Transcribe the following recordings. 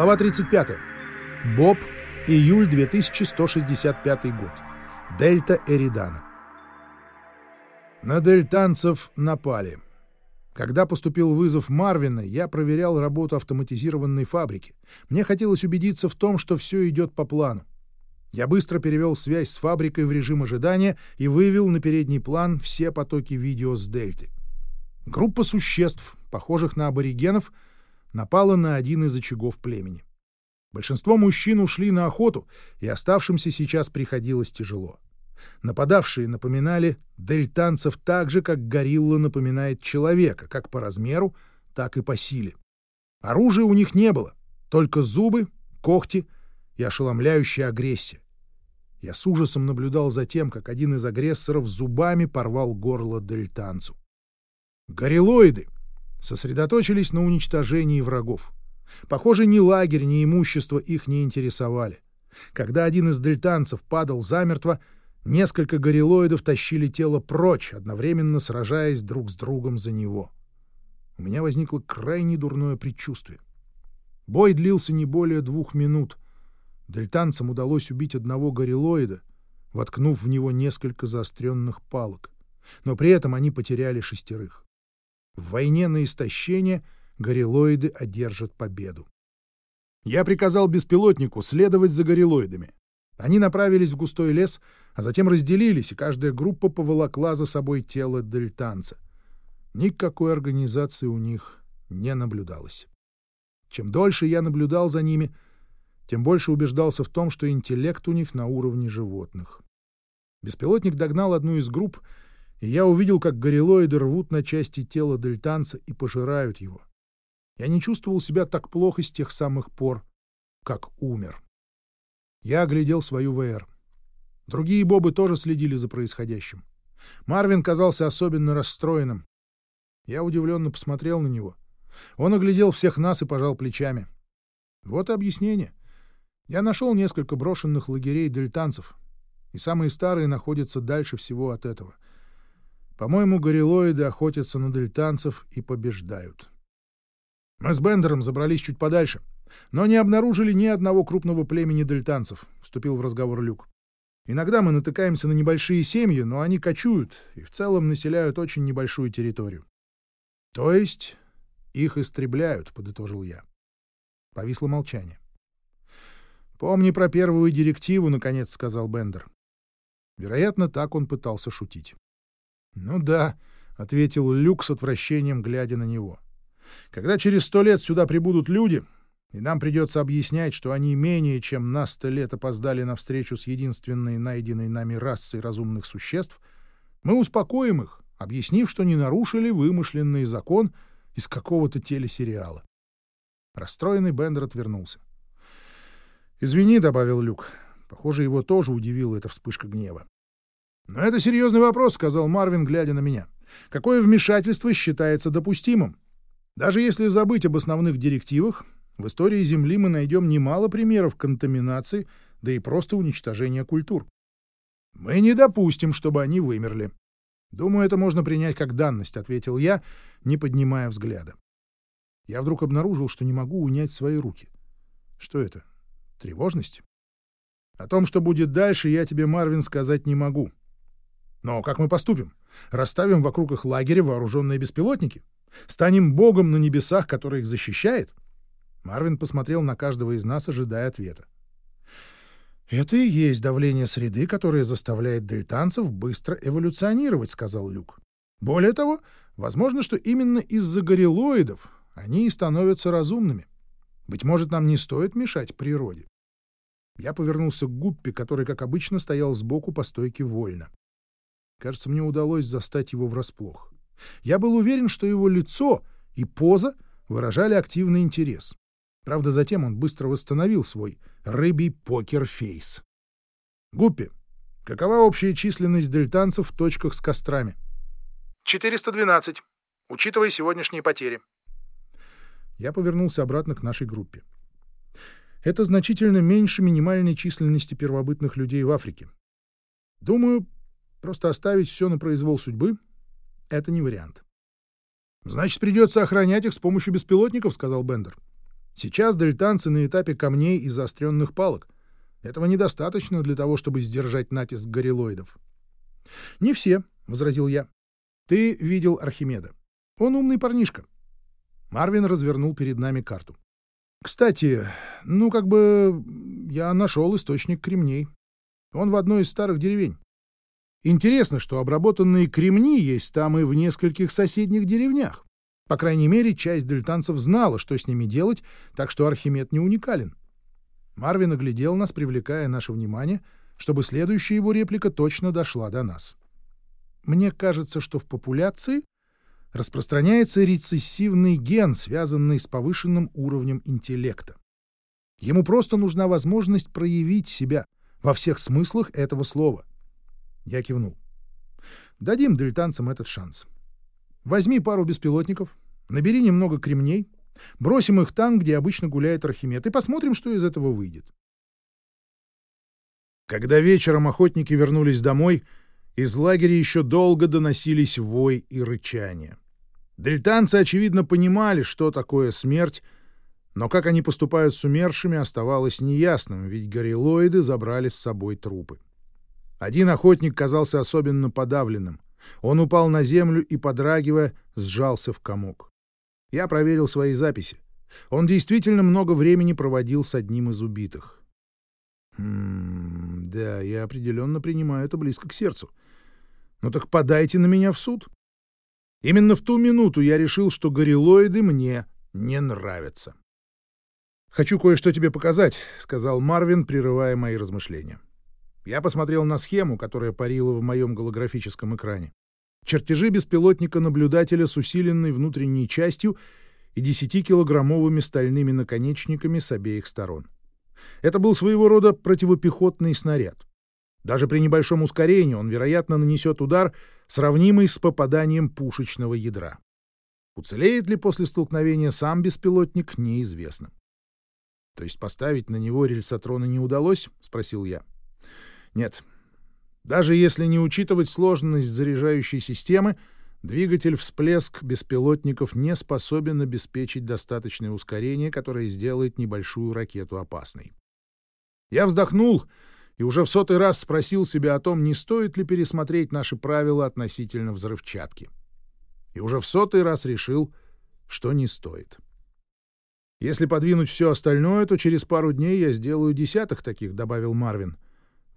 Глава 35. Боб. Июль 2165 год. Дельта Эридана. На дельтанцев напали. Когда поступил вызов Марвина, я проверял работу автоматизированной фабрики. Мне хотелось убедиться в том, что все идет по плану. Я быстро перевел связь с фабрикой в режим ожидания и вывел на передний план все потоки видео с Дельты. Группа существ, похожих на аборигенов, напала на один из очагов племени. Большинство мужчин ушли на охоту, и оставшимся сейчас приходилось тяжело. Нападавшие напоминали дельтанцев так же, как горилла напоминает человека, как по размеру, так и по силе. Оружия у них не было, только зубы, когти и ошеломляющая агрессия. Я с ужасом наблюдал за тем, как один из агрессоров зубами порвал горло дельтанцу. Горилоиды сосредоточились на уничтожении врагов. Похоже, ни лагерь, ни имущество их не интересовали. Когда один из дельтанцев падал замертво, несколько горилоидов тащили тело прочь, одновременно сражаясь друг с другом за него. У меня возникло крайне дурное предчувствие. Бой длился не более двух минут. Дельтанцам удалось убить одного горилоида, воткнув в него несколько заостренных палок. Но при этом они потеряли шестерых. В войне на истощение горилоиды одержат победу. Я приказал беспилотнику следовать за горилоидами. Они направились в густой лес, а затем разделились, и каждая группа поволокла за собой тело дельтанца. Никакой организации у них не наблюдалось. Чем дольше я наблюдал за ними, тем больше убеждался в том, что интеллект у них на уровне животных. Беспилотник догнал одну из групп и я увидел, как горилоиды рвут на части тело дельтанца и пожирают его. Я не чувствовал себя так плохо с тех самых пор, как умер. Я оглядел свою ВР. Другие бобы тоже следили за происходящим. Марвин казался особенно расстроенным. Я удивленно посмотрел на него. Он оглядел всех нас и пожал плечами. Вот и объяснение. Я нашел несколько брошенных лагерей дельтанцев, и самые старые находятся дальше всего от этого — по-моему, горилоиды охотятся на дельтанцев и побеждают. Мы с Бендером забрались чуть подальше, но не обнаружили ни одного крупного племени дельтанцев, — вступил в разговор Люк. Иногда мы натыкаемся на небольшие семьи, но они кочуют и в целом населяют очень небольшую территорию. — То есть их истребляют, — подытожил я. Повисло молчание. — Помни про первую директиву, — наконец сказал Бендер. Вероятно, так он пытался шутить. «Ну да», — ответил Люк с отвращением, глядя на него. «Когда через сто лет сюда прибудут люди, и нам придется объяснять, что они менее чем на сто лет опоздали на встречу с единственной найденной нами расой разумных существ, мы успокоим их, объяснив, что не нарушили вымышленный закон из какого-то телесериала». Расстроенный Бендер отвернулся. «Извини», — добавил Люк. Похоже, его тоже удивила эта вспышка гнева. «Но это серьезный вопрос», — сказал Марвин, глядя на меня. «Какое вмешательство считается допустимым? Даже если забыть об основных директивах, в истории Земли мы найдем немало примеров контаминации, да и просто уничтожения культур. Мы не допустим, чтобы они вымерли. Думаю, это можно принять как данность, ответил я, не поднимая взгляда. Я вдруг обнаружил, что не могу унять свои руки. Что это? Тревожность? О том, что будет дальше, я тебе, Марвин, сказать не могу. Но как мы поступим? Расставим вокруг их лагеря вооруженные беспилотники? Станем богом на небесах, который их защищает? Марвин посмотрел на каждого из нас, ожидая ответа. «Это и есть давление среды, которое заставляет дельтанцев быстро эволюционировать», — сказал Люк. «Более того, возможно, что именно из-за горилоидов они и становятся разумными. Быть может, нам не стоит мешать природе». Я повернулся к Гуппе, который, как обычно, стоял сбоку по стойке вольно. Кажется, мне удалось застать его врасплох. Я был уверен, что его лицо и поза выражали активный интерес. Правда, затем он быстро восстановил свой рыбий покер-фейс. Гуппи, какова общая численность дельтанцев в точках с кострами? 412, учитывая сегодняшние потери. Я повернулся обратно к нашей группе. Это значительно меньше минимальной численности первобытных людей в Африке. Думаю, Просто оставить все на произвол судьбы — это не вариант. «Значит, придется охранять их с помощью беспилотников», — сказал Бендер. Сейчас дельтанцы на этапе камней и заостренных палок. Этого недостаточно для того, чтобы сдержать натиск горилоидов. — Не все, — возразил я. — Ты видел Архимеда. Он умный парнишка. Марвин развернул перед нами карту. — Кстати, ну, как бы я нашел источник кремней. Он в одной из старых деревень. Интересно, что обработанные кремни есть там и в нескольких соседних деревнях. По крайней мере, часть дельтанцев знала, что с ними делать, так что Архимед не уникален. Марвин оглядел нас, привлекая наше внимание, чтобы следующая его реплика точно дошла до нас. Мне кажется, что в популяции распространяется рецессивный ген, связанный с повышенным уровнем интеллекта. Ему просто нужна возможность проявить себя во всех смыслах этого слова. Я кивнул. Дадим дельтанцам этот шанс. Возьми пару беспилотников, набери немного кремней, бросим их там, где обычно гуляет Архимед, и посмотрим, что из этого выйдет. Когда вечером охотники вернулись домой, из лагеря еще долго доносились вой и рычание. Дельтанцы, очевидно, понимали, что такое смерть, но как они поступают с умершими, оставалось неясным, ведь горилоиды забрали с собой трупы. Один охотник казался особенно подавленным. Он упал на землю и, подрагивая, сжался в комок. Я проверил свои записи. Он действительно много времени проводил с одним из убитых. Хм, да, я определенно принимаю это близко к сердцу. Ну так подайте на меня в суд. Именно в ту минуту я решил, что горилоиды мне не нравятся. «Хочу кое-что тебе показать», — сказал Марвин, прерывая мои размышления. Я посмотрел на схему, которая парила в моем голографическом экране. Чертежи беспилотника-наблюдателя с усиленной внутренней частью и 10-килограммовыми стальными наконечниками с обеих сторон. Это был своего рода противопехотный снаряд. Даже при небольшом ускорении он, вероятно, нанесет удар, сравнимый с попаданием пушечного ядра. Уцелеет ли после столкновения сам беспилотник, неизвестно. — То есть поставить на него рельсотрона не удалось? — спросил я. — Нет. Даже если не учитывать сложность заряжающей системы, двигатель-всплеск беспилотников не способен обеспечить достаточное ускорение, которое сделает небольшую ракету опасной. Я вздохнул и уже в сотый раз спросил себя о том, не стоит ли пересмотреть наши правила относительно взрывчатки. И уже в сотый раз решил, что не стоит. «Если подвинуть все остальное, то через пару дней я сделаю десяток таких», — добавил Марвин.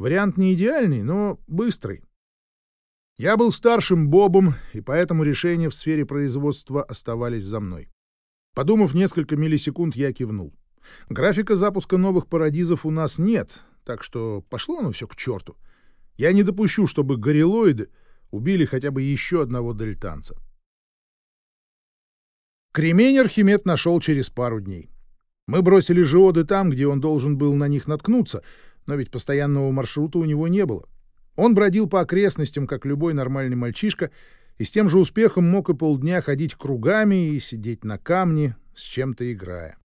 «Вариант не идеальный, но быстрый». Я был старшим Бобом, и поэтому решения в сфере производства оставались за мной. Подумав несколько миллисекунд, я кивнул. Графика запуска новых парадизов у нас нет, так что пошло оно все к черту. Я не допущу, чтобы горилоиды убили хотя бы еще одного дельтанца. Кремень Архимед нашел через пару дней. Мы бросили жиоды там, где он должен был на них наткнуться, но ведь постоянного маршрута у него не было. Он бродил по окрестностям, как любой нормальный мальчишка, и с тем же успехом мог и полдня ходить кругами и сидеть на камне, с чем-то играя.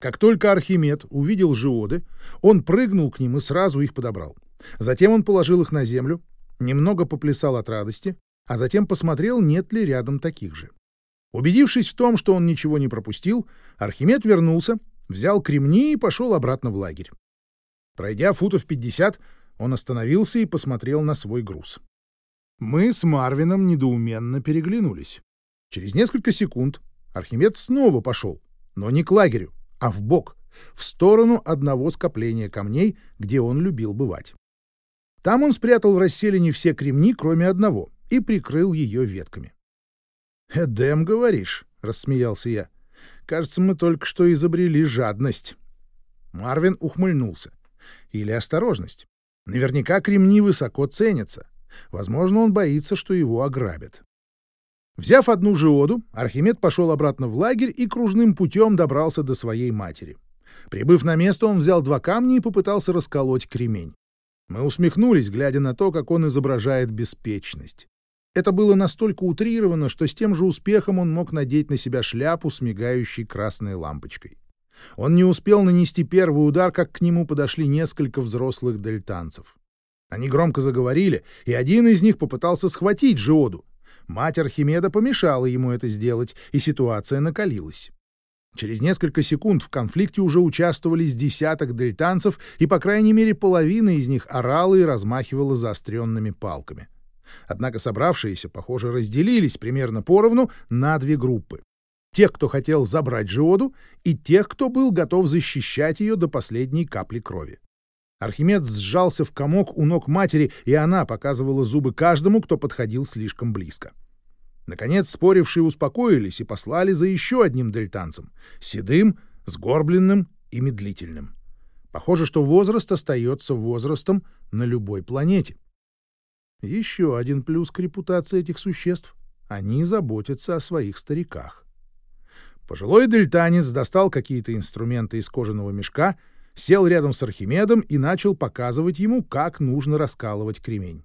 Как только Архимед увидел жиоды, он прыгнул к ним и сразу их подобрал. Затем он положил их на землю, немного поплясал от радости, а затем посмотрел, нет ли рядом таких же. Убедившись в том, что он ничего не пропустил, Архимед вернулся, взял кремни и пошел обратно в лагерь. Пройдя футов 50, он остановился и посмотрел на свой груз. Мы с Марвином недоуменно переглянулись. Через несколько секунд Архимед снова пошел, но не к лагерю, а в бок, в сторону одного скопления камней, где он любил бывать. Там он спрятал в расселине все кремни, кроме одного, и прикрыл ее ветками. «Эдем, говоришь?» — рассмеялся я. «Кажется, мы только что изобрели жадность». Марвин ухмыльнулся. «Или осторожность. Наверняка кремни высоко ценятся. Возможно, он боится, что его ограбят. Взяв одну жиоду, Архимед пошел обратно в лагерь и кружным путем добрался до своей матери. Прибыв на место, он взял два камня и попытался расколоть кремень. Мы усмехнулись, глядя на то, как он изображает беспечность. Это было настолько утрировано, что с тем же успехом он мог надеть на себя шляпу с мигающей красной лампочкой. Он не успел нанести первый удар, как к нему подошли несколько взрослых дельтанцев. Они громко заговорили, и один из них попытался схватить Жиоду, Мать Архимеда помешала ему это сделать, и ситуация накалилась. Через несколько секунд в конфликте уже участвовали с десяток дельтанцев, и, по крайней мере, половина из них орала и размахивала заостренными палками. Однако собравшиеся, похоже, разделились примерно поровну на две группы. Тех, кто хотел забрать Жиоду, и тех, кто был готов защищать ее до последней капли крови. Архимед сжался в комок у ног матери, и она показывала зубы каждому, кто подходил слишком близко. Наконец спорившие успокоились и послали за еще одним дельтанцем — седым, сгорбленным и медлительным. Похоже, что возраст остается возрастом на любой планете. Еще один плюс к репутации этих существ — они заботятся о своих стариках. Пожилой дельтанец достал какие-то инструменты из кожаного мешка, сел рядом с Архимедом и начал показывать ему, как нужно раскалывать кремень.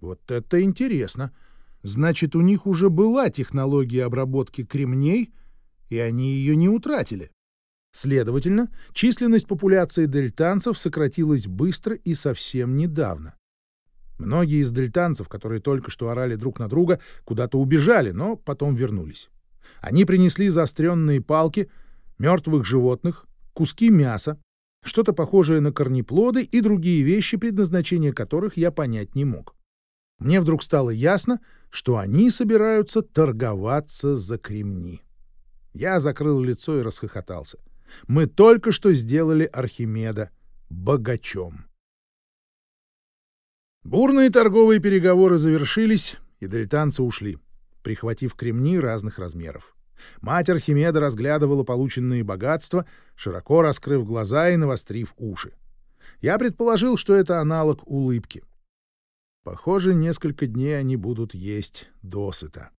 Вот это интересно! — Значит, у них уже была технология обработки кремней, и они ее не утратили. Следовательно, численность популяции дельтанцев сократилась быстро и совсем недавно. Многие из дельтанцев, которые только что орали друг на друга, куда-то убежали, но потом вернулись. Они принесли заостренные палки, мертвых животных, куски мяса, что-то похожее на корнеплоды и другие вещи, предназначение которых я понять не мог. Мне вдруг стало ясно, что они собираются торговаться за кремни. Я закрыл лицо и расхохотался. Мы только что сделали Архимеда богачом. Бурные торговые переговоры завершились, и дельтанцы ушли, прихватив кремни разных размеров. Мать Архимеда разглядывала полученные богатства, широко раскрыв глаза и навострив уши. Я предположил, что это аналог улыбки. Похоже, несколько дней они будут есть досыта.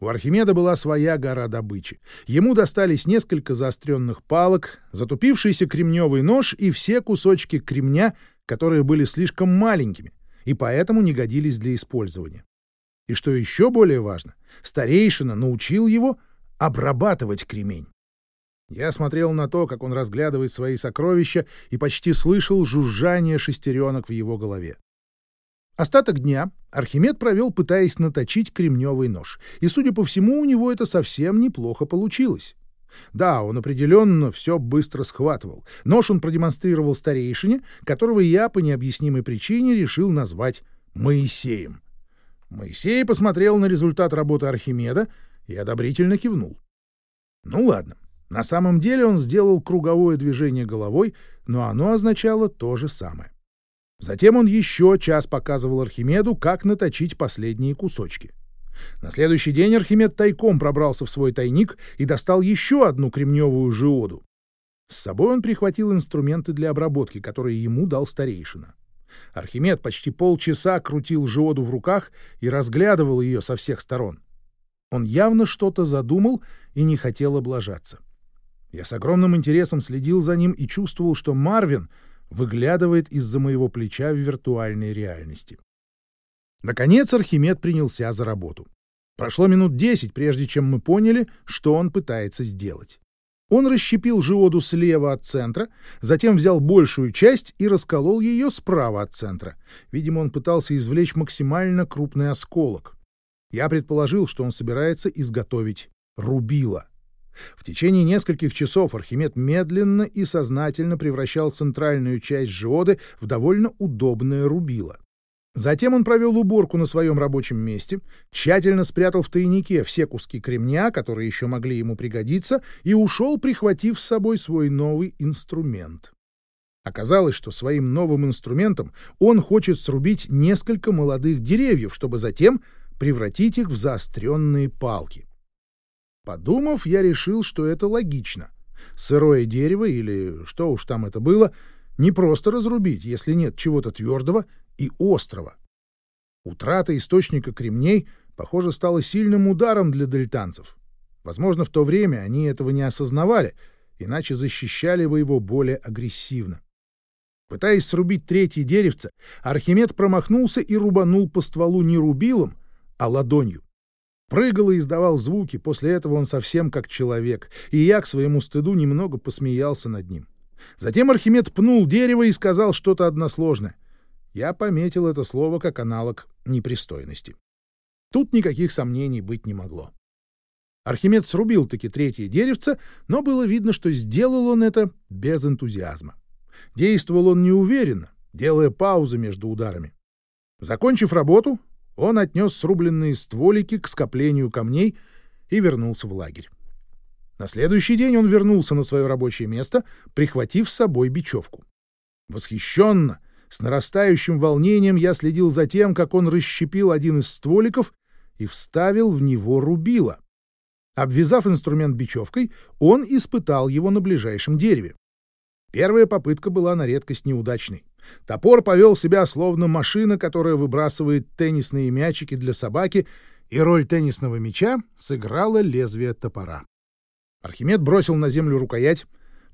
У Архимеда была своя гора добычи. Ему достались несколько заостренных палок, затупившийся кремневый нож и все кусочки кремня, которые были слишком маленькими и поэтому не годились для использования. И что еще более важно, старейшина научил его обрабатывать кремень. Я смотрел на то, как он разглядывает свои сокровища, и почти слышал жужжание шестеренок в его голове. Остаток дня Архимед провел, пытаясь наточить кремневый нож, и, судя по всему, у него это совсем неплохо получилось. Да, он определенно все быстро схватывал. Нож он продемонстрировал старейшине, которого я по необъяснимой причине решил назвать Моисеем. Моисей посмотрел на результат работы Архимеда и одобрительно кивнул. Ну ладно, на самом деле он сделал круговое движение головой, но оно означало то же самое. Затем он еще час показывал Архимеду, как наточить последние кусочки. На следующий день Архимед тайком пробрался в свой тайник и достал еще одну кремневую жиоду. С собой он прихватил инструменты для обработки, которые ему дал старейшина. Архимед почти полчаса крутил жиоду в руках и разглядывал ее со всех сторон. Он явно что-то задумал и не хотел облажаться. Я с огромным интересом следил за ним и чувствовал, что Марвин — выглядывает из-за моего плеча в виртуальной реальности. Наконец Архимед принялся за работу. Прошло минут десять, прежде чем мы поняли, что он пытается сделать. Он расщепил жиоду слева от центра, затем взял большую часть и расколол ее справа от центра. Видимо, он пытался извлечь максимально крупный осколок. Я предположил, что он собирается изготовить рубило. В течение нескольких часов Архимед медленно и сознательно превращал центральную часть жиоды в довольно удобное рубило. Затем он провел уборку на своем рабочем месте, тщательно спрятал в тайнике все куски кремня, которые еще могли ему пригодиться, и ушел, прихватив с собой свой новый инструмент. Оказалось, что своим новым инструментом он хочет срубить несколько молодых деревьев, чтобы затем превратить их в заостренные палки. Подумав, я решил, что это логично. Сырое дерево, или что уж там это было, не просто разрубить, если нет чего-то твердого и острого. Утрата источника кремней, похоже, стала сильным ударом для дельтанцев. Возможно, в то время они этого не осознавали, иначе защищали бы его более агрессивно. Пытаясь срубить третье деревце, Архимед промахнулся и рубанул по стволу не рубилом, а ладонью прыгал и издавал звуки, после этого он совсем как человек, и я к своему стыду немного посмеялся над ним. Затем Архимед пнул дерево и сказал что-то односложное. Я пометил это слово как аналог непристойности. Тут никаких сомнений быть не могло. Архимед срубил-таки третье деревце, но было видно, что сделал он это без энтузиазма. Действовал он неуверенно, делая паузы между ударами. Закончив работу, он отнес срубленные стволики к скоплению камней и вернулся в лагерь. На следующий день он вернулся на свое рабочее место, прихватив с собой бечевку. Восхищенно, с нарастающим волнением я следил за тем, как он расщепил один из стволиков и вставил в него рубило. Обвязав инструмент бечевкой, он испытал его на ближайшем дереве. Первая попытка была на редкость неудачной. Топор повел себя словно машина, которая выбрасывает теннисные мячики для собаки, и роль теннисного мяча сыграло лезвие топора. Архимед бросил на землю рукоять,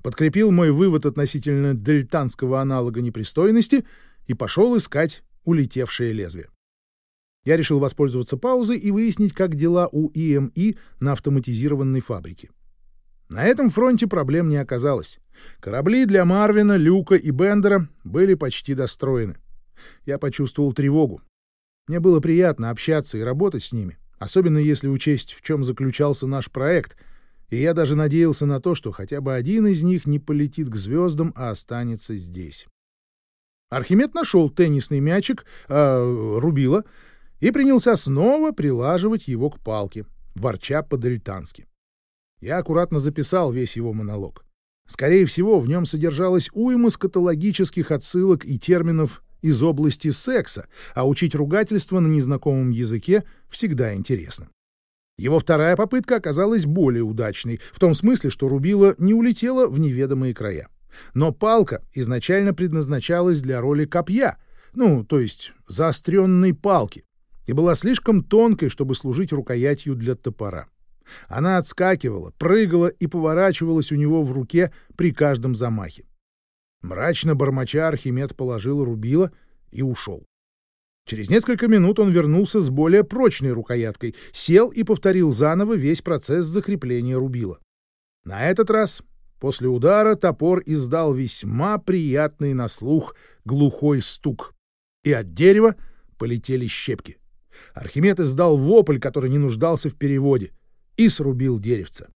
подкрепил мой вывод относительно дельтанского аналога непристойности и пошел искать улетевшее лезвие. Я решил воспользоваться паузой и выяснить, как дела у ИМИ на автоматизированной фабрике. На этом фронте проблем не оказалось. Корабли для Марвина, Люка и Бендера были почти достроены. Я почувствовал тревогу. Мне было приятно общаться и работать с ними, особенно если учесть, в чем заключался наш проект, и я даже надеялся на то, что хотя бы один из них не полетит к звездам, а останется здесь. Архимед нашел теннисный мячик, э, рубило, и принялся снова прилаживать его к палке, ворча по-дельтански. Я аккуратно записал весь его монолог. Скорее всего, в нем содержалась уйма скатологических отсылок и терминов из области секса, а учить ругательство на незнакомом языке всегда интересно. Его вторая попытка оказалась более удачной, в том смысле, что рубила не улетела в неведомые края. Но палка изначально предназначалась для роли копья, ну, то есть заостренной палки, и была слишком тонкой, чтобы служить рукоятью для топора. Она отскакивала, прыгала и поворачивалась у него в руке при каждом замахе. Мрачно бормоча Архимед положил рубило и ушел. Через несколько минут он вернулся с более прочной рукояткой, сел и повторил заново весь процесс закрепления рубила. На этот раз, после удара, топор издал весьма приятный на слух глухой стук, и от дерева полетели щепки. Архимед издал вопль, который не нуждался в переводе и срубил деревце.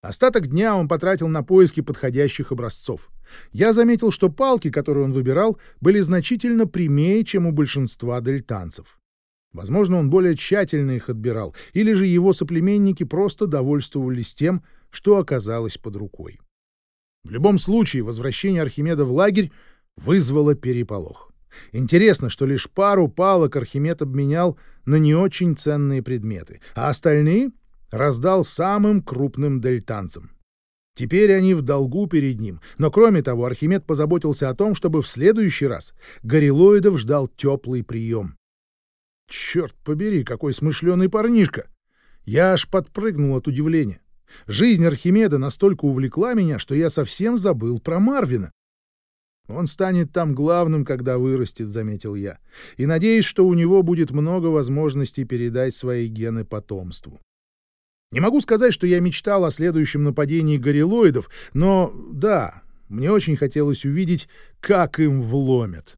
Остаток дня он потратил на поиски подходящих образцов. Я заметил, что палки, которые он выбирал, были значительно прямее, чем у большинства дельтанцев. Возможно, он более тщательно их отбирал, или же его соплеменники просто довольствовались тем, что оказалось под рукой. В любом случае, возвращение Архимеда в лагерь вызвало переполох. Интересно, что лишь пару палок Архимед обменял на не очень ценные предметы, а остальные раздал самым крупным дельтанцам. Теперь они в долгу перед ним, но кроме того Архимед позаботился о том, чтобы в следующий раз горилоидов ждал теплый прием. Черт побери, какой смышленый парнишка! Я аж подпрыгнул от удивления. Жизнь Архимеда настолько увлекла меня, что я совсем забыл про Марвина. Он станет там главным, когда вырастет, — заметил я, и надеюсь, что у него будет много возможностей передать свои гены потомству. Не могу сказать, что я мечтал о следующем нападении горилоидов, но да, мне очень хотелось увидеть, как им вломят.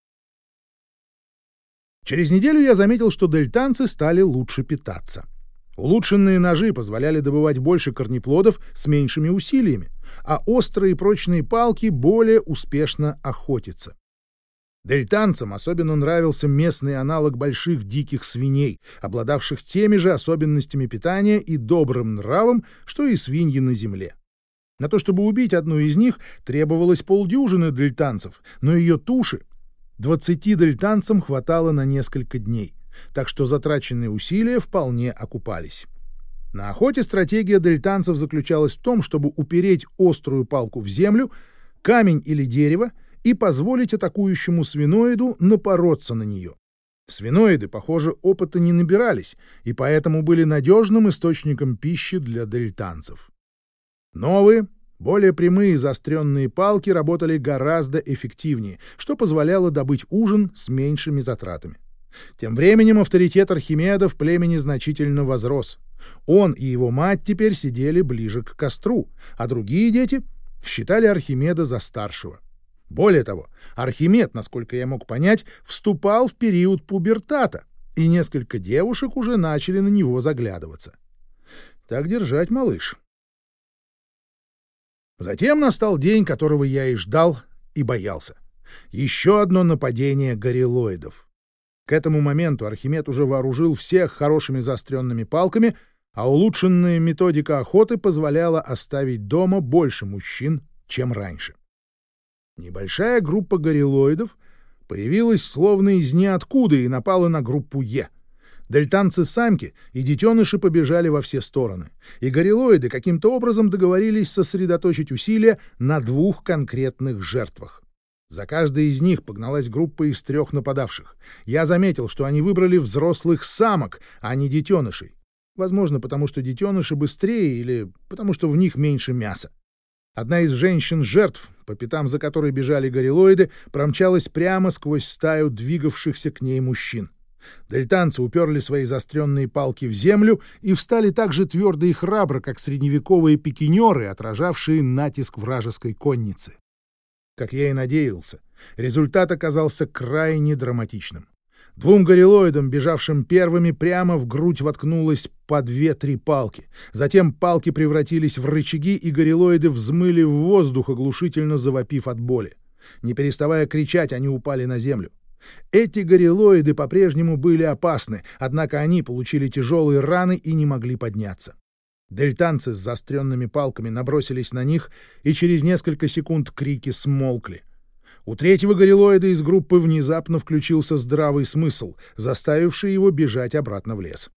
Через неделю я заметил, что дельтанцы стали лучше питаться. Улучшенные ножи позволяли добывать больше корнеплодов с меньшими усилиями, а острые прочные палки более успешно охотиться. Дельтанцам особенно нравился местный аналог больших диких свиней, обладавших теми же особенностями питания и добрым нравом, что и свиньи на земле. На то, чтобы убить одну из них, требовалось полдюжины дельтанцев, но ее туши двадцати дельтанцам хватало на несколько дней, так что затраченные усилия вполне окупались. На охоте стратегия дельтанцев заключалась в том, чтобы упереть острую палку в землю, камень или дерево, и позволить атакующему свиноиду напороться на нее. Свиноиды, похоже, опыта не набирались, и поэтому были надежным источником пищи для дельтанцев. Новые, более прямые заостренные палки работали гораздо эффективнее, что позволяло добыть ужин с меньшими затратами. Тем временем авторитет Архимеда в племени значительно возрос. Он и его мать теперь сидели ближе к костру, а другие дети считали Архимеда за старшего. Более того, Архимед, насколько я мог понять, вступал в период пубертата, и несколько девушек уже начали на него заглядываться. Так держать, малыш. Затем настал день, которого я и ждал, и боялся. Еще одно нападение горилоидов. К этому моменту Архимед уже вооружил всех хорошими заостренными палками, а улучшенная методика охоты позволяла оставить дома больше мужчин, чем раньше. Небольшая группа горилоидов появилась словно из ниоткуда и напала на группу Е. Дельтанцы-самки и детеныши побежали во все стороны, и горилоиды каким-то образом договорились сосредоточить усилия на двух конкретных жертвах. За каждой из них погналась группа из трех нападавших. Я заметил, что они выбрали взрослых самок, а не детенышей. Возможно, потому что детеныши быстрее или потому что в них меньше мяса. Одна из женщин-жертв, по пятам за которой бежали горилоиды, промчалась прямо сквозь стаю двигавшихся к ней мужчин. Дельтанцы уперли свои заостренные палки в землю и встали так же твердо и храбро, как средневековые пикинеры, отражавшие натиск вражеской конницы. Как я и надеялся, результат оказался крайне драматичным. Двум горилоидам, бежавшим первыми, прямо в грудь воткнулось по две-три палки. Затем палки превратились в рычаги, и горилоиды взмыли в воздух, оглушительно завопив от боли. Не переставая кричать, они упали на землю. Эти горилоиды по-прежнему были опасны, однако они получили тяжелые раны и не могли подняться. Дельтанцы с заостренными палками набросились на них, и через несколько секунд крики смолкли. У третьего горилоида из группы внезапно включился здравый смысл, заставивший его бежать обратно в лес.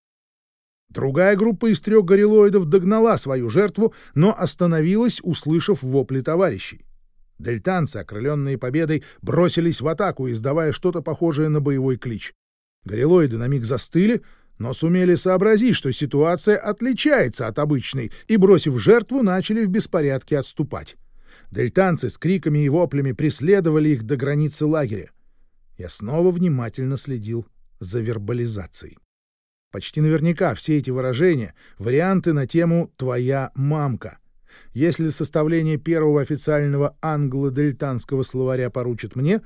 Другая группа из трех горилоидов догнала свою жертву, но остановилась, услышав вопли товарищей. Дельтанцы, окрыленные победой, бросились в атаку, издавая что-то похожее на боевой клич. Горилоиды на миг застыли, но сумели сообразить, что ситуация отличается от обычной, и, бросив жертву, начали в беспорядке отступать. Дельтанцы с криками и воплями преследовали их до границы лагеря. Я снова внимательно следил за вербализацией. Почти наверняка все эти выражения — варианты на тему «твоя мамка». Если составление первого официального англо-дельтанского словаря поручит мне,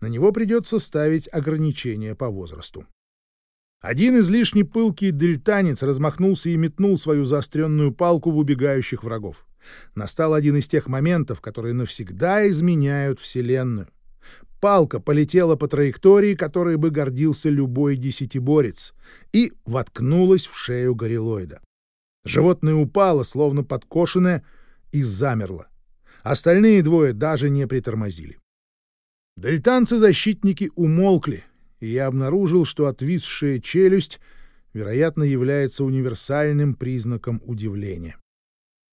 на него придется ставить ограничения по возрасту. Один излишне пылкий дельтанец размахнулся и метнул свою заостренную палку в убегающих врагов. Настал один из тех моментов, которые навсегда изменяют Вселенную. Палка полетела по траектории, которой бы гордился любой десятиборец, и воткнулась в шею горилоида. Животное упало, словно подкошенное, и замерло. Остальные двое даже не притормозили. Дельтанцы-защитники умолкли, и я обнаружил, что отвисшая челюсть, вероятно, является универсальным признаком удивления.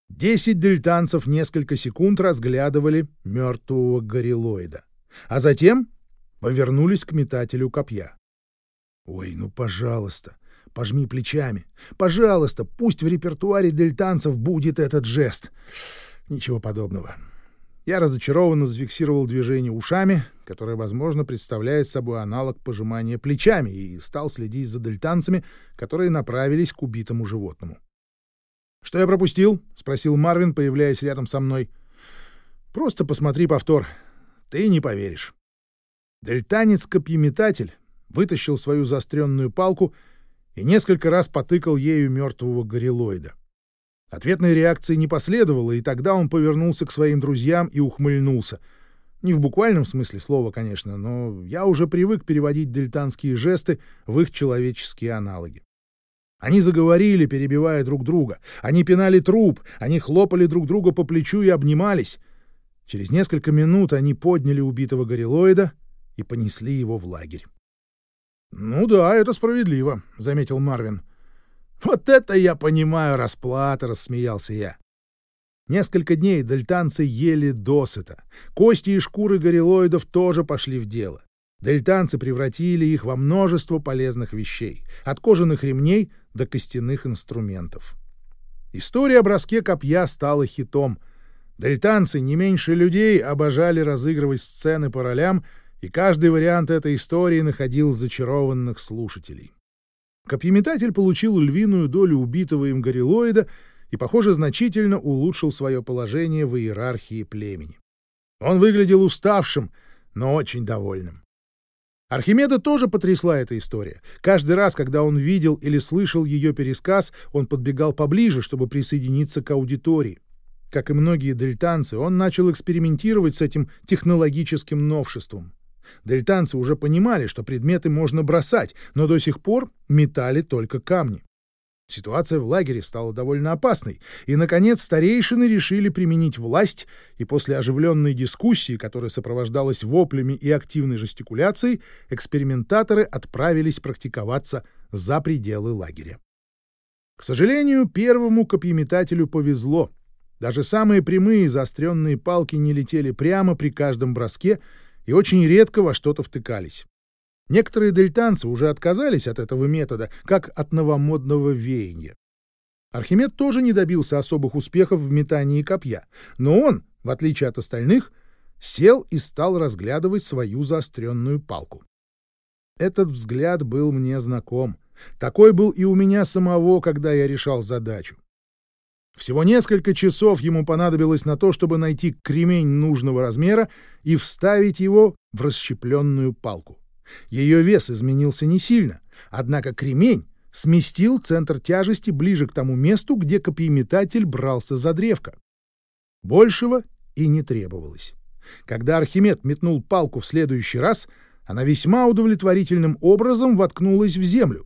Десять дельтанцев несколько секунд разглядывали мертвого горилоида, а затем повернулись к метателю копья. «Ой, ну, пожалуйста, пожми плечами. Пожалуйста, пусть в репертуаре дельтанцев будет этот жест. Ничего подобного. Я разочарованно зафиксировал движение ушами, которое, возможно, представляет собой аналог пожимания плечами, и стал следить за дельтанцами, которые направились к убитому животному. «Что я пропустил?» — спросил Марвин, появляясь рядом со мной. «Просто посмотри повтор. Ты не поверишь». Дельтанец-копьеметатель вытащил свою заостренную палку и несколько раз потыкал ею мертвого горилоида. Ответной реакции не последовало, и тогда он повернулся к своим друзьям и ухмыльнулся. Не в буквальном смысле слова, конечно, но я уже привык переводить дельтанские жесты в их человеческие аналоги. Они заговорили, перебивая друг друга. Они пинали труп, они хлопали друг друга по плечу и обнимались. Через несколько минут они подняли убитого горилоида и понесли его в лагерь. «Ну да, это справедливо», — заметил Марвин. «Вот это я понимаю расплата!» — рассмеялся я. Несколько дней дельтанцы ели досыта. Кости и шкуры горилоидов тоже пошли в дело. Дельтанцы превратили их во множество полезных вещей, от кожаных ремней до костяных инструментов. История о броске копья стала хитом. Дельтанцы не меньше людей обожали разыгрывать сцены по ролям, и каждый вариант этой истории находил зачарованных слушателей. Копьеметатель получил львиную долю убитого им горилоида и, похоже, значительно улучшил свое положение в иерархии племени. Он выглядел уставшим, но очень довольным. Архимеда тоже потрясла эта история. Каждый раз, когда он видел или слышал ее пересказ, он подбегал поближе, чтобы присоединиться к аудитории. Как и многие дельтанцы, он начал экспериментировать с этим технологическим новшеством. Дельтанцы уже понимали, что предметы можно бросать, но до сих пор метали только камни. Ситуация в лагере стала довольно опасной, и, наконец, старейшины решили применить власть, и после оживленной дискуссии, которая сопровождалась воплями и активной жестикуляцией, экспериментаторы отправились практиковаться за пределы лагеря. К сожалению, первому копьеметателю повезло. Даже самые прямые заостренные палки не летели прямо при каждом броске и очень редко во что-то втыкались. Некоторые дельтанцы уже отказались от этого метода, как от новомодного веяния. Архимед тоже не добился особых успехов в метании копья, но он, в отличие от остальных, сел и стал разглядывать свою заостренную палку. Этот взгляд был мне знаком. Такой был и у меня самого, когда я решал задачу. Всего несколько часов ему понадобилось на то, чтобы найти кремень нужного размера и вставить его в расщепленную палку. Ее вес изменился не сильно, однако кремень сместил центр тяжести ближе к тому месту, где копьеметатель брался за древко. Большего и не требовалось. Когда Архимед метнул палку в следующий раз, она весьма удовлетворительным образом воткнулась в землю.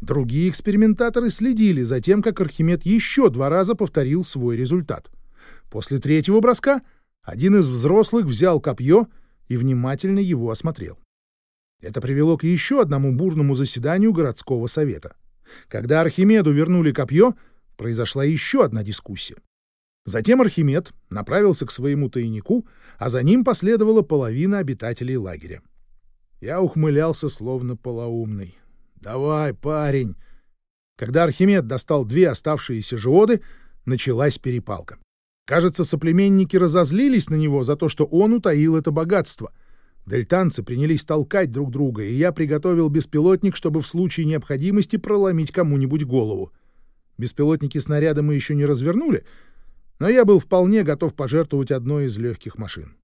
Другие экспериментаторы следили за тем, как Архимед еще два раза повторил свой результат. После третьего броска один из взрослых взял копье и внимательно его осмотрел. Это привело к еще одному бурному заседанию городского совета. Когда Архимеду вернули копье, произошла еще одна дискуссия. Затем Архимед направился к своему тайнику, а за ним последовала половина обитателей лагеря. Я ухмылялся, словно полоумный. «Давай, парень!» Когда Архимед достал две оставшиеся живоды, началась перепалка. Кажется, соплеменники разозлились на него за то, что он утаил это богатство — Дельтанцы принялись толкать друг друга, и я приготовил беспилотник, чтобы в случае необходимости проломить кому-нибудь голову. Беспилотники снаряда мы еще не развернули, но я был вполне готов пожертвовать одной из легких машин.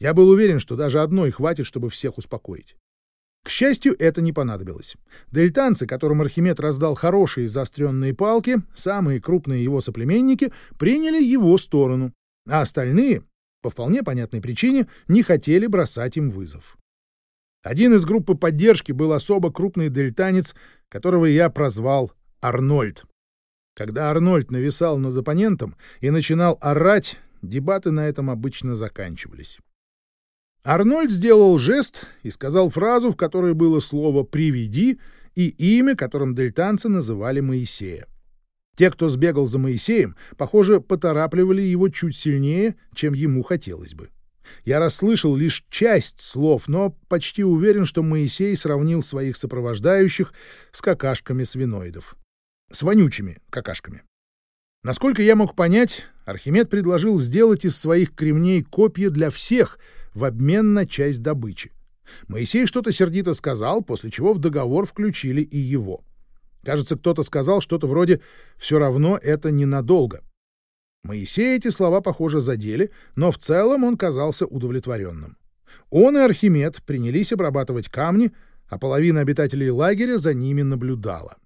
Я был уверен, что даже одной хватит, чтобы всех успокоить. К счастью, это не понадобилось. Дельтанцы, которым Архимед раздал хорошие заостренные палки, самые крупные его соплеменники, приняли его сторону, а остальные по вполне понятной причине не хотели бросать им вызов. Один из группы поддержки был особо крупный дельтанец, которого я прозвал Арнольд. Когда Арнольд нависал над оппонентом и начинал орать, дебаты на этом обычно заканчивались. Арнольд сделал жест и сказал фразу, в которой было слово «приведи» и имя, которым дельтанцы называли Моисея. Те, кто сбегал за Моисеем, похоже, поторапливали его чуть сильнее, чем ему хотелось бы. Я расслышал лишь часть слов, но почти уверен, что Моисей сравнил своих сопровождающих с какашками свиноидов. С вонючими какашками. Насколько я мог понять, Архимед предложил сделать из своих кремней копья для всех в обмен на часть добычи. Моисей что-то сердито сказал, после чего в договор включили и его. Кажется, кто-то сказал что-то вроде «все равно это ненадолго». Моисея эти слова, похоже, задели, но в целом он казался удовлетворенным. Он и Архимед принялись обрабатывать камни, а половина обитателей лагеря за ними наблюдала.